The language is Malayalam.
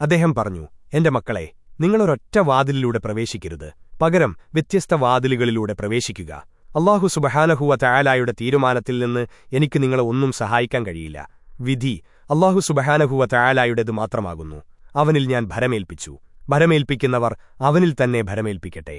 അദ്ദേഹം പറഞ്ഞു എന്റെ മക്കളെ നിങ്ങളൊരൊറ്റ വാതിലിലൂടെ പ്രവേശിക്കരുത്. പകരം വ്യത്യസ്ത വാതിലുകളിലൂടെ പ്രവേശിക്കുക. അള്ളാഹു സുബഹാനഹുവ തയാലായുടെ തീരുമാനത്തിൽ നിന്ന് എനിക്ക് നിങ്ങളെ ഒന്നും സഹായിക്കാൻ കഴിയില്ല. വിധി അള്ളാഹു സുബഹാനഹുവ തയാലായുടേത് മാത്രമാകുന്നു. അവനിൽ ഞാൻ ഭരമേൽപ്പിച്ചു. ഭരമേൽപ്പിക്കുന്നവർ അവനിൽ തന്നെ ഭരമേൽപ്പിക്കട്ടെ.